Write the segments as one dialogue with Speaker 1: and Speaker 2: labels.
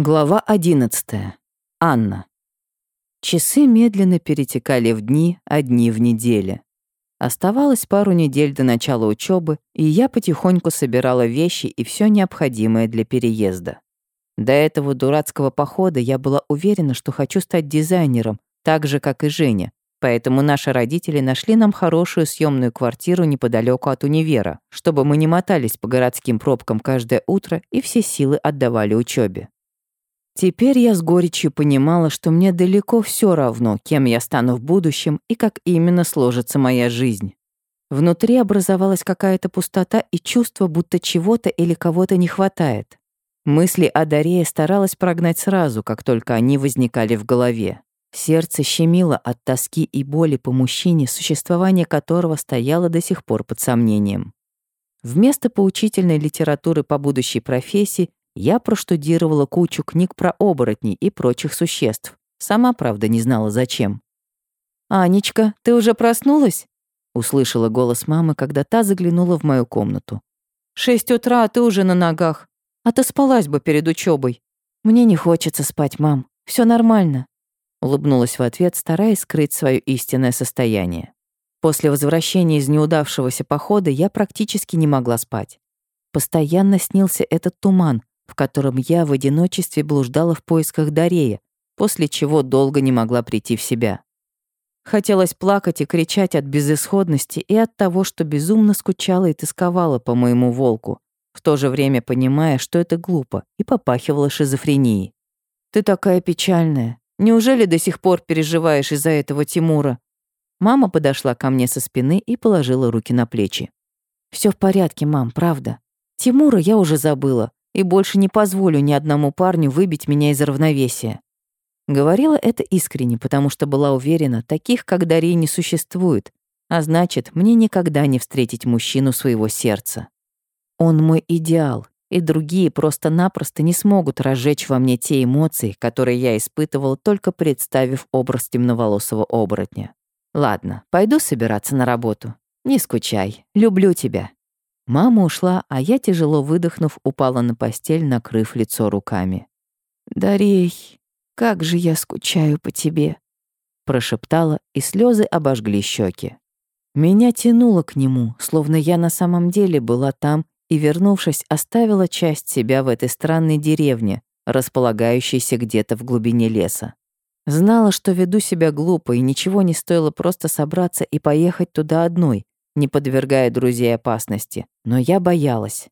Speaker 1: Глава 11. Анна. Часы медленно перетекали в дни, а дни в недели. Оставалось пару недель до начала учебы, и я потихоньку собирала вещи и все необходимое для переезда. До этого дурацкого похода я была уверена, что хочу стать дизайнером, так же, как и Женя, Поэтому наши родители нашли нам хорошую съемную квартиру неподалеку от универа, чтобы мы не мотались по городским пробкам каждое утро и все силы отдавали учебе. Теперь я с горечью понимала, что мне далеко все равно, кем я стану в будущем и как именно сложится моя жизнь. Внутри образовалась какая-то пустота и чувство, будто чего-то или кого-то не хватает. Мысли о Дарее старалась прогнать сразу, как только они возникали в голове. Сердце щемило от тоски и боли по мужчине, существование которого стояло до сих пор под сомнением. Вместо поучительной литературы по будущей профессии я проштудировала кучу книг про оборотней и прочих существ. Сама, правда, не знала зачем. «Анечка, ты уже проснулась?» Услышала голос мамы, когда та заглянула в мою комнату. «Шесть утра, а ты уже на ногах. А ты спалась бы перед учебой. «Мне не хочется спать, мам. Все нормально», улыбнулась в ответ, стараясь скрыть свое истинное состояние. После возвращения из неудавшегося похода я практически не могла спать. Постоянно снился этот туман, в котором я в одиночестве блуждала в поисках Дарея, после чего долго не могла прийти в себя. Хотелось плакать и кричать от безысходности и от того, что безумно скучала и тосковала по моему волку, в то же время понимая, что это глупо, и попахивала шизофренией. «Ты такая печальная. Неужели до сих пор переживаешь из-за этого Тимура?» Мама подошла ко мне со спины и положила руки на плечи. Все в порядке, мам, правда. Тимура я уже забыла и больше не позволю ни одному парню выбить меня из равновесия. Говорила это искренне, потому что была уверена, таких, как Дарья, не существует, а значит, мне никогда не встретить мужчину своего сердца. Он мой идеал, и другие просто-напросто не смогут разжечь во мне те эмоции, которые я испытывал, только представив образ темноволосого оборотня. Ладно, пойду собираться на работу. Не скучай, люблю тебя. Мама ушла, а я, тяжело выдохнув, упала на постель, накрыв лицо руками. «Дарей, как же я скучаю по тебе!» Прошептала, и слезы обожгли щеки. Меня тянуло к нему, словно я на самом деле была там и, вернувшись, оставила часть себя в этой странной деревне, располагающейся где-то в глубине леса. Знала, что веду себя глупо, и ничего не стоило просто собраться и поехать туда одной, не подвергая друзей опасности. Но я боялась.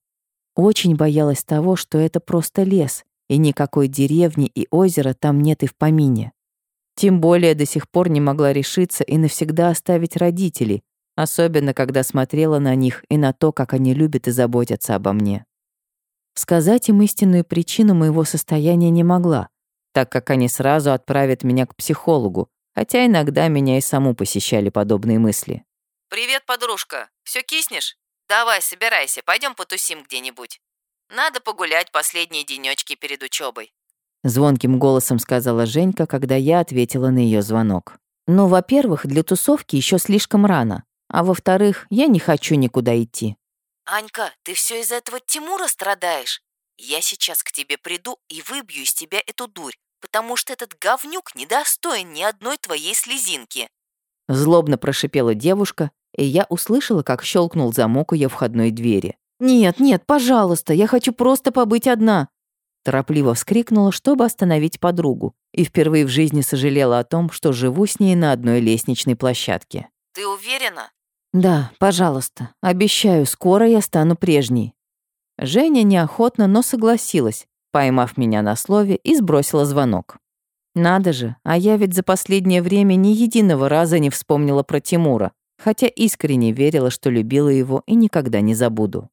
Speaker 1: Очень боялась того, что это просто лес, и никакой деревни и озера там нет и в помине. Тем более до сих пор не могла решиться и навсегда оставить родителей, особенно когда смотрела на них и на то, как они любят и заботятся обо мне. Сказать им истинную причину моего состояния не могла, так как они сразу отправят меня к психологу, хотя иногда меня и саму посещали подобные мысли.
Speaker 2: «Привет, подружка. Все киснешь? Давай, собирайся, пойдем потусим где-нибудь. Надо погулять последние денечки перед учебой.
Speaker 1: Звонким голосом сказала Женька, когда я ответила на ее звонок. «Ну, во-первых, для тусовки еще слишком рано, а во-вторых, я не хочу никуда идти».
Speaker 2: «Анька, ты все из-за этого Тимура страдаешь? Я сейчас к тебе приду и выбью из тебя эту дурь, потому что этот говнюк недостоин ни одной твоей слезинки».
Speaker 1: Злобно прошипела девушка, и я услышала, как щелкнул замок ее входной двери. «Нет, нет, пожалуйста, я хочу просто побыть одна!» Торопливо вскрикнула, чтобы остановить подругу, и впервые в жизни сожалела о том, что живу с ней на одной лестничной площадке.
Speaker 2: «Ты уверена?»
Speaker 1: «Да, пожалуйста. Обещаю, скоро я стану прежней». Женя неохотно, но согласилась, поймав меня на слове и сбросила звонок. Надо же, а я ведь за последнее время ни единого раза не вспомнила про Тимура, хотя искренне верила, что любила его и никогда не забуду.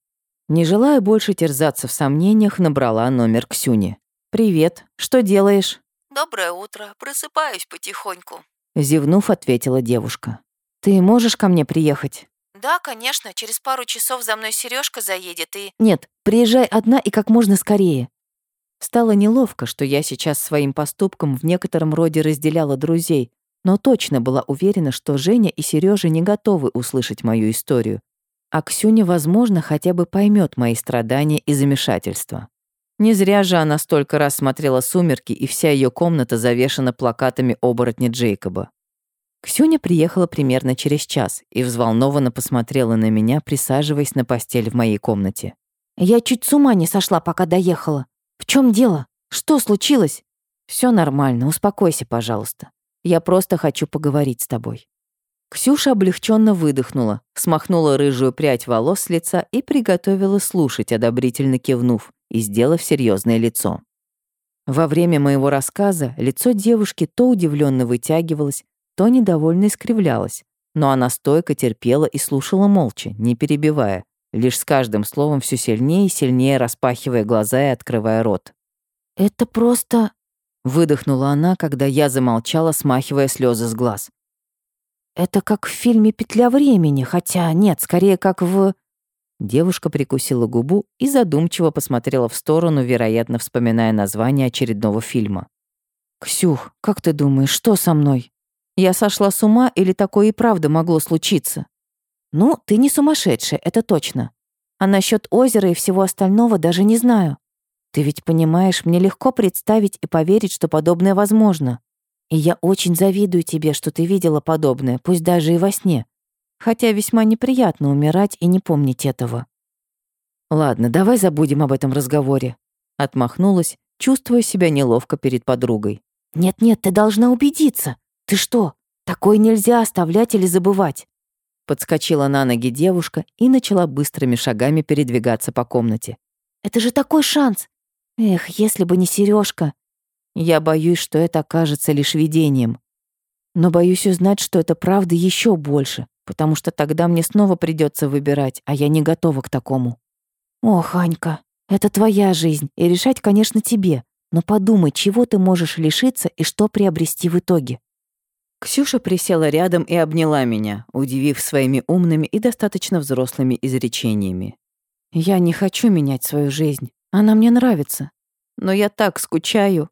Speaker 1: Не желая больше терзаться в сомнениях, набрала номер Ксюни. «Привет, что делаешь?»
Speaker 2: «Доброе утро, просыпаюсь потихоньку», —
Speaker 1: зевнув, ответила девушка. «Ты можешь ко мне приехать?»
Speaker 2: «Да, конечно, через пару часов за мной Сережка заедет и...»
Speaker 1: «Нет, приезжай одна и как можно скорее. Стало неловко, что я сейчас своим поступком в некотором роде разделяла друзей, но точно была уверена, что Женя и Сережа не готовы услышать мою историю. А Ксюня, возможно, хотя бы поймет мои страдания и замешательства. Не зря же она столько раз смотрела «Сумерки», и вся ее комната завешена плакатами оборотня Джейкоба. Ксюня приехала примерно через час и взволнованно посмотрела на меня, присаживаясь на постель в моей комнате.
Speaker 3: «Я чуть с ума не сошла, пока доехала. В чем дело? Что случилось?»
Speaker 1: Все нормально, успокойся, пожалуйста. Я просто хочу поговорить с тобой». Ксюша облегченно выдохнула, смахнула рыжую прядь волос с лица и приготовила слушать, одобрительно кивнув и сделав серьезное лицо. Во время моего рассказа лицо девушки то удивленно вытягивалось, то недовольно искривлялось, но она стойко терпела и слушала молча, не перебивая, лишь с каждым словом все сильнее и сильнее распахивая глаза и открывая рот.
Speaker 3: «Это просто...»
Speaker 1: — выдохнула она, когда я замолчала, смахивая слезы с глаз.
Speaker 3: Это как в фильме «Петля времени», хотя нет, скорее как в...
Speaker 1: Девушка прикусила губу и задумчиво посмотрела в сторону, вероятно, вспоминая название очередного фильма.
Speaker 3: «Ксюх, как ты думаешь, что со мной? Я сошла с ума или такое и правда могло случиться?» «Ну, ты не сумасшедшая, это точно. А насчет озера и всего остального даже не знаю. Ты ведь понимаешь, мне легко представить и поверить, что подобное возможно. И я очень завидую тебе, что ты видела подобное, пусть даже и во сне. Хотя весьма неприятно умирать и не помнить этого.
Speaker 1: Ладно, давай забудем об этом разговоре. Отмахнулась, чувствуя себя неловко перед подругой.
Speaker 3: Нет-нет, ты должна убедиться. Ты что, такое нельзя оставлять или забывать?
Speaker 1: Подскочила на ноги девушка и начала быстрыми шагами передвигаться по комнате.
Speaker 3: Это же такой шанс. Эх, если бы не Сережка.
Speaker 1: Я боюсь, что это окажется лишь видением. Но боюсь узнать, что это правда еще больше, потому что тогда мне снова придется выбирать, а я не готова к такому.
Speaker 3: Ох, Анька, это твоя жизнь, и решать, конечно, тебе. Но подумай, чего ты можешь лишиться и что приобрести в итоге.
Speaker 1: Ксюша присела рядом и обняла меня, удивив своими умными и достаточно взрослыми изречениями.
Speaker 3: «Я не хочу менять свою жизнь. Она мне нравится. Но я так скучаю.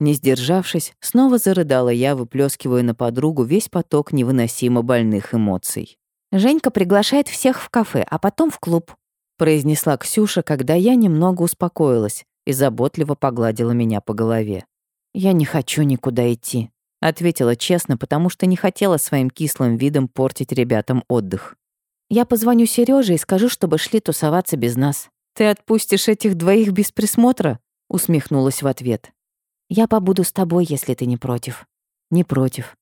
Speaker 1: Не сдержавшись, снова зарыдала я, выплескивая на подругу весь поток невыносимо больных эмоций.
Speaker 3: «Женька приглашает всех в кафе, а потом в клуб»,
Speaker 1: произнесла Ксюша, когда я немного успокоилась и заботливо погладила меня по голове.
Speaker 3: «Я не хочу никуда идти»,
Speaker 1: ответила честно, потому что не хотела своим кислым видом портить ребятам отдых.
Speaker 3: «Я позвоню Серёже и скажу, чтобы шли тусоваться без нас».
Speaker 1: «Ты отпустишь этих двоих без присмотра?» усмехнулась в ответ.
Speaker 3: Я побуду с тобой, если ты не против».
Speaker 1: «Не против».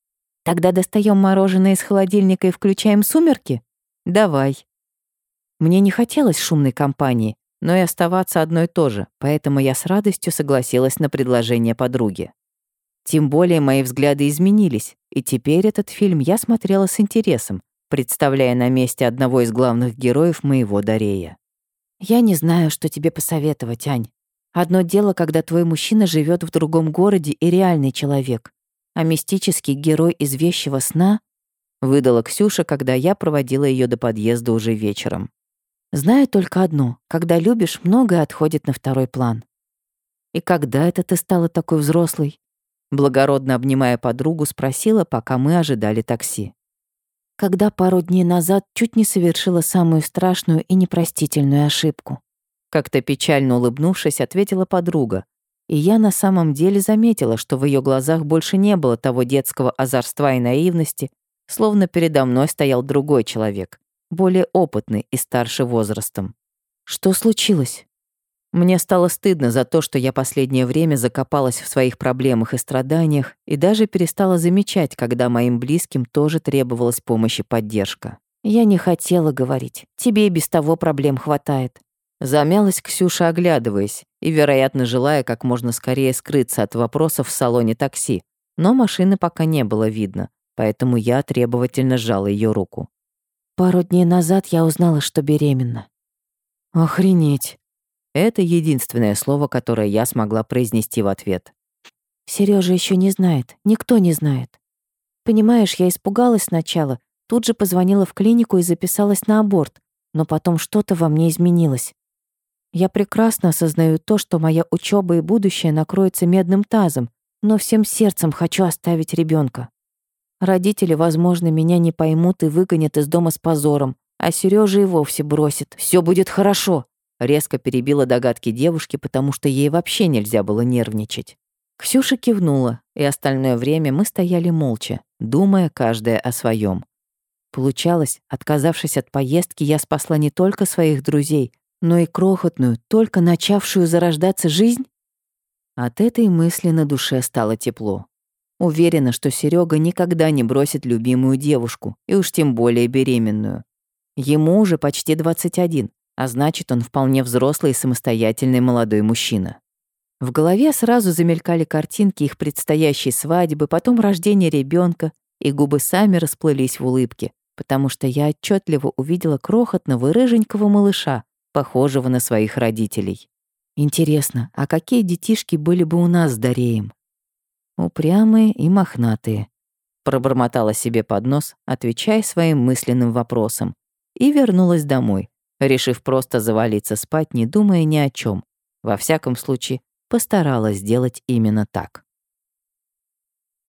Speaker 3: «Тогда достаем мороженое из холодильника и включаем сумерки?»
Speaker 1: «Давай». Мне не хотелось шумной компании, но и оставаться одной тоже, поэтому я с радостью согласилась на предложение подруги. Тем более мои взгляды изменились, и теперь этот фильм я смотрела с интересом, представляя на месте одного из главных героев моего Дарея.
Speaker 3: «Я не знаю, что тебе посоветовать, Ань. Одно дело, когда твой мужчина живет в другом городе и реальный человек, а мистический герой из вещего сна
Speaker 1: выдала Ксюша, когда я проводила ее до подъезда уже вечером.
Speaker 3: Знаю только одно, когда любишь, многое отходит на второй план.
Speaker 1: И когда это ты стала такой взрослой? Благородно обнимая подругу, спросила, пока мы ожидали такси.
Speaker 3: Когда пару дней назад чуть не совершила самую страшную и непростительную ошибку.
Speaker 1: Как-то печально улыбнувшись, ответила подруга. И я на самом деле заметила, что в ее глазах больше не было того детского озорства и наивности, словно передо мной стоял другой человек, более опытный и старше возрастом.
Speaker 3: Что случилось?
Speaker 1: Мне стало стыдно за то, что я последнее время закопалась в своих проблемах и страданиях и даже перестала замечать, когда моим близким тоже требовалась помощь и поддержка.
Speaker 3: Я не хотела говорить. Тебе и без того проблем хватает.
Speaker 1: Замялась Ксюша, оглядываясь, и, вероятно, желая как можно скорее скрыться от вопросов в салоне такси. Но машины пока не было видно, поэтому я требовательно сжала ее руку.
Speaker 3: «Пару дней назад я узнала, что беременна».
Speaker 1: «Охренеть!» Это единственное слово, которое я смогла произнести в ответ.
Speaker 3: Сережа еще не знает, никто не знает. Понимаешь, я испугалась сначала, тут же позвонила в клинику и записалась на аборт, но потом что-то во мне изменилось. Я прекрасно осознаю то, что моя учеба и будущее накроется медным тазом, но всем сердцем хочу оставить ребенка. Родители, возможно, меня не поймут и выгонят из дома с позором, а Сережа и вовсе бросит. Все будет хорошо.
Speaker 1: Резко перебила догадки девушки, потому что ей вообще нельзя было нервничать. Ксюша кивнула, и остальное время мы стояли молча, думая каждая о своем. Получалось, отказавшись от поездки, я спасла не только своих друзей, но и крохотную, только начавшую зарождаться жизнь? От этой мысли на душе стало тепло. Уверена, что Серега никогда не бросит любимую девушку, и уж тем более беременную. Ему уже почти 21, а значит, он вполне взрослый и самостоятельный молодой мужчина. В голове сразу замелькали картинки их предстоящей свадьбы, потом рождения ребенка, и губы сами расплылись в улыбке, потому что я отчетливо увидела крохотного рыженького малыша, похожего на своих родителей. Интересно, а какие детишки были бы у нас с Дареем? Упрямые и мохнатые. Пробормотала себе под нос, отвечая своим мысленным вопросом, и вернулась домой, решив просто завалиться спать, не думая ни о чем. Во всяком случае, постаралась сделать именно так.